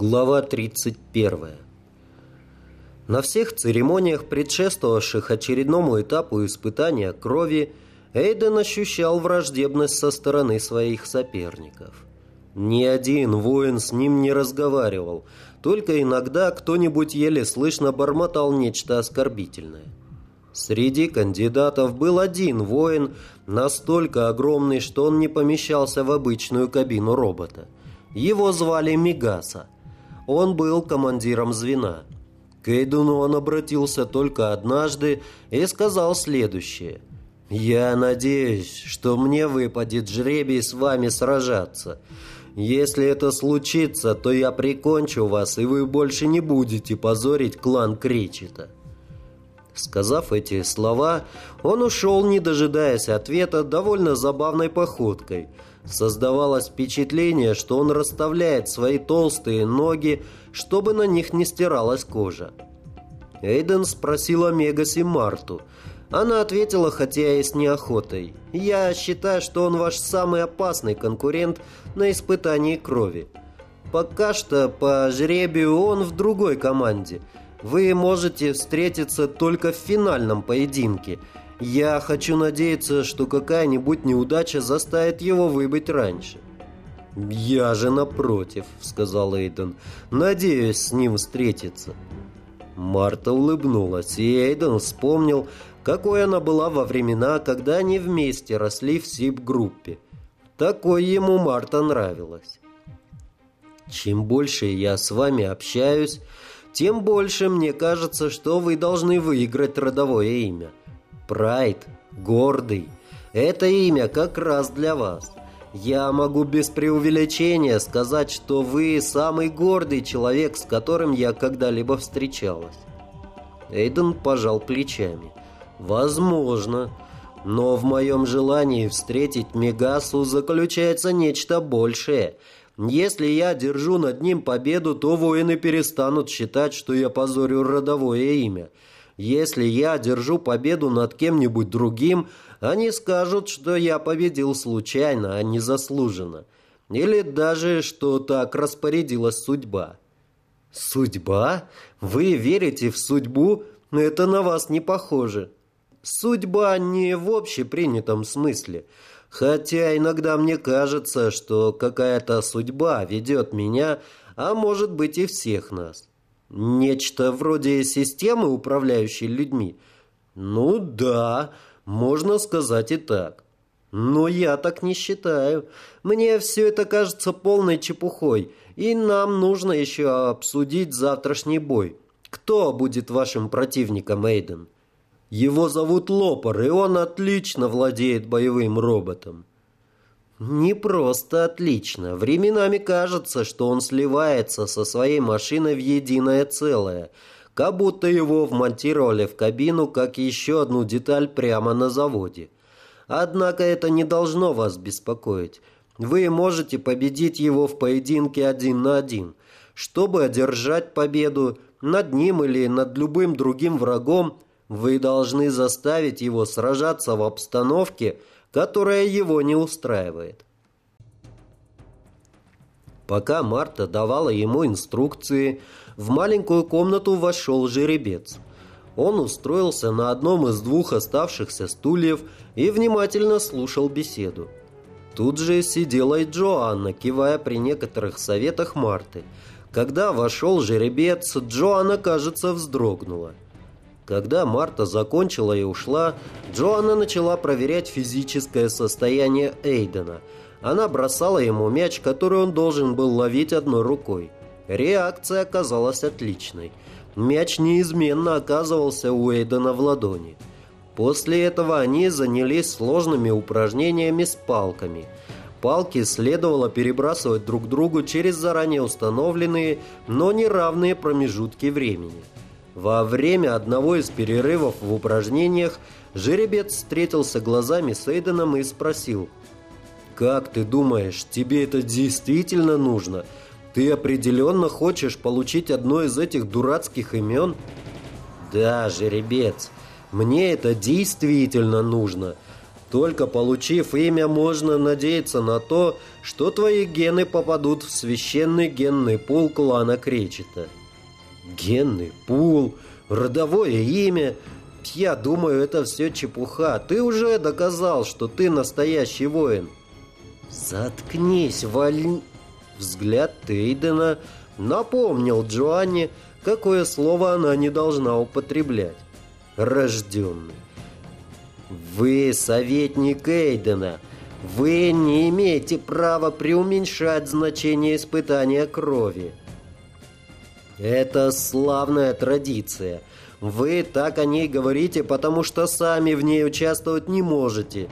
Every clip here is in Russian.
Глава 31. На всех церемониях, предшествовавших очередному этапу испытания крови, Эйден ощущал враждебность со стороны своих соперников. Ни один воин с ним не разговаривал, только иногда кто-нибудь еле слышно бормотал нечто оскорбительное. Среди кандидатов был один воин, настолько огромный, что он не помещался в обычную кабину робота. Его звали Мигаса – он был командиром звена. К Эйдуну он обратился только однажды и сказал следующее. «Я надеюсь, что мне выпадет жребий с вами сражаться. Если это случится, то я прикончу вас, и вы больше не будете позорить клан Кричета». Сказав эти слова, он ушел, не дожидаясь ответа, довольно забавной походкой – Создавалось впечатление, что он расставляет свои толстые ноги, чтобы на них не стиралась кожа. Эйден спросил о Мегасе Марту. Она ответила, хотя и с неохотой. «Я считаю, что он ваш самый опасный конкурент на испытании крови. Пока что, по жребию, он в другой команде. Вы можете встретиться только в финальном поединке – я хочу надеяться, что какая-нибудь неудача заставит его выбыть раньше. «Я же напротив», — сказал Эйден. «Надеюсь с ним встретиться». Марта улыбнулась, и Эйден вспомнил, какой она была во времена, когда они вместе росли в СИП-группе. Такой ему Марта нравилась. «Чем больше я с вами общаюсь, тем больше мне кажется, что вы должны выиграть родовое имя. Прайд, гордый. Это имя как раз для вас. Я могу без преувеличения сказать, что вы самый гордый человек, с которым я когда-либо встречалась. Эйден пожал плечами. Возможно. Но в моем желании встретить Мегасу заключается нечто большее. Если я держу над ним победу, то воины перестанут считать, что я позорю родовое имя – если я держу победу над кем-нибудь другим, они скажут, что я победил случайно, а не заслуженно. Или даже, что так распорядилась судьба. Судьба? Вы верите в судьбу? Это на вас не похоже. Судьба не в общепринятом смысле. Хотя иногда мне кажется, что какая-то судьба ведет меня, а может быть и всех нас. Нечто вроде системы, управляющей людьми? Ну да, можно сказать и так. Но я так не считаю. Мне все это кажется полной чепухой, и нам нужно еще обсудить завтрашний бой. Кто будет вашим противником, Эйден? Его зовут Лопар, и он отлично владеет боевым роботом. Не просто отлично. Временами кажется, что он сливается со своей машиной в единое целое, как будто его вмонтировали в кабину как еще одну деталь прямо на заводе. Однако это не должно вас беспокоить. Вы можете победить его в поединке один на один. Чтобы одержать победу над ним или над любым другим врагом, вы должны заставить его сражаться в обстановке, которая его не устраивает. Пока Марта давала ему инструкции, в маленькую комнату вошел жеребец. Он устроился на одном из двух оставшихся стульев и внимательно слушал беседу. Тут же сидела и Джоанна, кивая при некоторых советах Марты. Когда вошел жеребец, Джоанна, кажется, вздрогнула. Когда Марта закончила и ушла, Джоанна начала проверять физическое состояние Эйдена. Она бросала ему мяч, который он должен был ловить одной рукой. Реакция оказалась отличной. Мяч неизменно оказывался у Эйдена в ладони. После этого они занялись сложными упражнениями с палками. Палки следовало перебрасывать друг другу через заранее установленные, но неравные промежутки времени. Во время одного из перерывов в упражнениях жеребец встретился глазами с Эйденом и спросил «Как ты думаешь, тебе это действительно нужно? Ты определенно хочешь получить одно из этих дурацких имен?» «Да, жеребец, мне это действительно нужно. Только получив имя, можно надеяться на то, что твои гены попадут в священный генный пул клана Кречета. Генный пул, родовое имя. Я думаю, это все чепуха. Ты уже доказал, что ты настоящий воин. Заткнись, Валь... Взгляд Тейдена напомнил Джоанне, какое слово она не должна употреблять. Рожденный. Вы советник Эйдена. Вы не имеете права преуменьшать значение испытания крови. Это славная традиция. Вы так о ней говорите, потому что сами в ней участвовать не можете.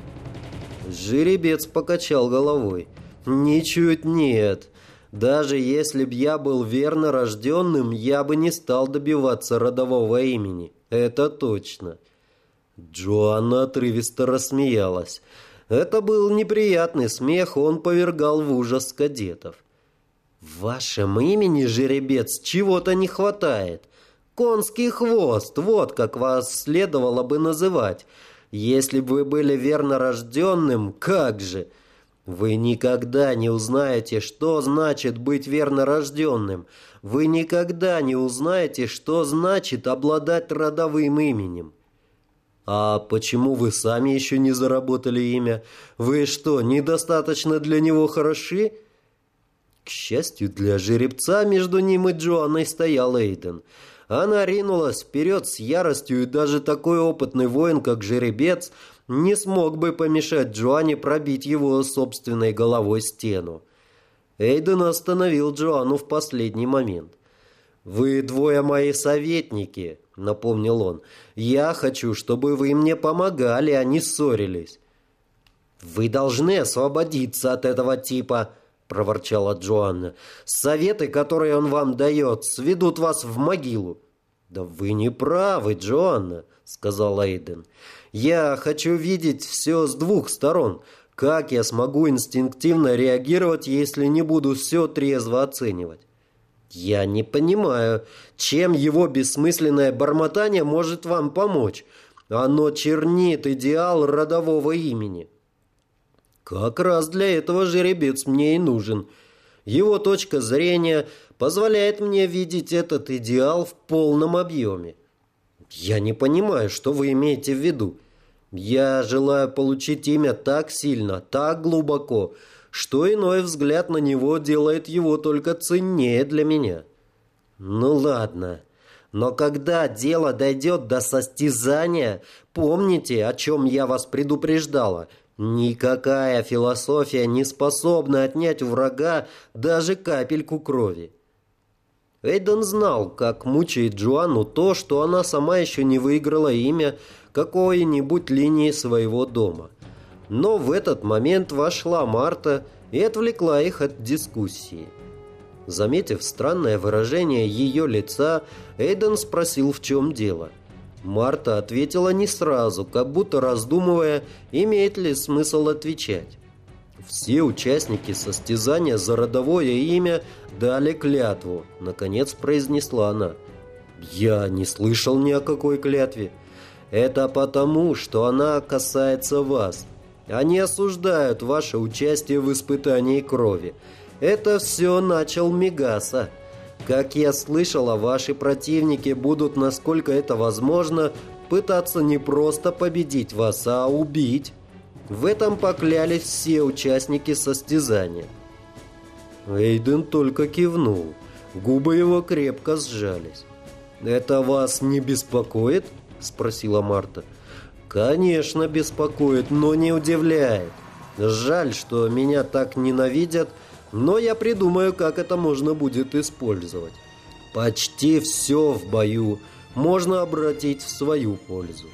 Жеребец покачал головой. Ничуть нет. Даже если б я был верно рожденным, я бы не стал добиваться родового имени. Это точно. Джоанна отрывисто рассмеялась. Это был неприятный смех, он повергал в ужас кадетов. «В вашем имени, жеребец, чего-то не хватает. Конский хвост, вот как вас следовало бы называть. Если бы вы были верно рожденным, как же!» Вы никогда не узнаете, что значит быть верно рожденным. Вы никогда не узнаете, что значит обладать родовым именем. «А почему вы сами еще не заработали имя? Вы что, недостаточно для него хороши?» К счастью для жеребца, между ним и Джоанной стоял Эйден. Она ринулась вперед с яростью, и даже такой опытный воин, как жеребец, не смог бы помешать Джоанне пробить его собственной головой стену. Эйден остановил Джоанну в последний момент. «Вы двое мои советники», — напомнил он. «Я хочу, чтобы вы мне помогали, а не ссорились». «Вы должны освободиться от этого типа», — проворчала Джоанна. «Советы, которые он вам дает, сведут вас в могилу». «Да вы не правы, Джоанна», — сказал Эйден. «Я хочу видеть все с двух сторон. Как я смогу инстинктивно реагировать, если не буду все трезво оценивать?» «Я не понимаю, чем его бессмысленное бормотание может вам помочь. Оно чернит идеал родового имени». «Как раз для этого жеребец мне и нужен. Его точка зрения позволяет мне видеть этот идеал в полном объеме. Я не понимаю, что вы имеете в виду. Я желаю получить имя так сильно, так глубоко, что иной взгляд на него делает его только ценнее для меня. Ну ладно, но когда дело дойдет до состязания, помните, о чем я вас предупреждала. Никакая философия не способна отнять у врага даже капельку крови. Эйден знал, как мучает Джоанну то, что она сама еще не выиграла имя какой-нибудь линии своего дома – но в этот момент вошла Марта и отвлекла их от дискуссии. Заметив странное выражение ее лица, Эйден спросил, в чем дело. Марта ответила не сразу, как будто раздумывая, имеет ли смысл отвечать. Все участники состязания за родовое имя дали клятву, наконец произнесла она. «Я не слышал ни о какой клятве. Это потому, что она касается вас. Они осуждают ваше участие в испытании крови. Это все начал Мегаса. Как я слышала, ваши противники будут, насколько это возможно, пытаться не просто победить вас, а убить. В этом поклялись все участники состязания. Эйден только кивнул. Губы его крепко сжались. «Это вас не беспокоит?» – спросила Марта. – Конечно, беспокоит, но не удивляет. Жаль, что меня так ненавидят, но я придумаю, как это можно будет использовать. Почти все в бою можно обратить в свою пользу.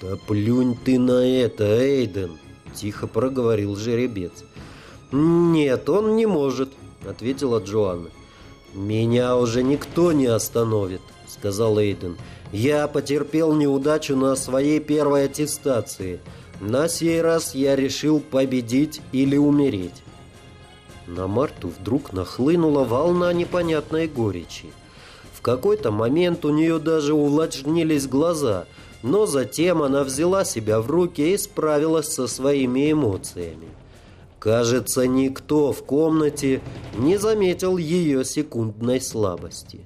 «Да плюнь ты на это, Эйден!» – тихо проговорил жеребец. «Нет, он не может», – ответила Джоанна. «Меня уже никто не остановит», – сказал Эйден. Я потерпел неудачу на своей первой аттестации. На сей раз я решил победить или умереть. На Марту вдруг нахлынула волна непонятной горечи. В какой-то момент у нее даже увлажнились глаза, но затем она взяла себя в руки и справилась со своими эмоциями. Кажется, никто в комнате не заметил ее секундной слабости.